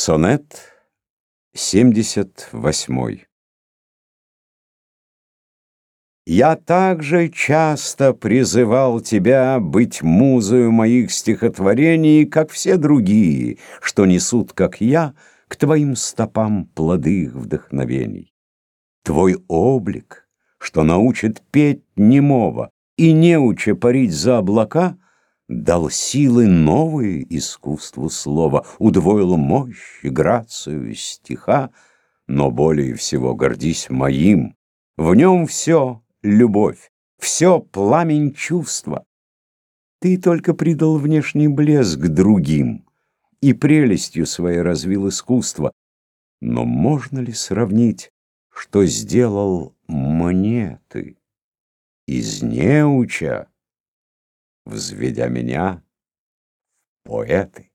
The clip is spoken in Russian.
Сонет 78 Я также часто призывал тебя быть музою моих стихотворений, как все другие, что несут, как я, к твоим стопам плоды их вдохновений. Твой облик, что научит петь немого и неуча парить за облака — Дал силы новые искусству слова, Удвоил мощь и грацию стиха, Но более всего гордись моим. В нем все любовь, все пламень чувства. Ты только придал внешний блеск другим И прелестью своей развил искусство. Но можно ли сравнить, что сделал мне ты? Из неуча взведя меня в поэты.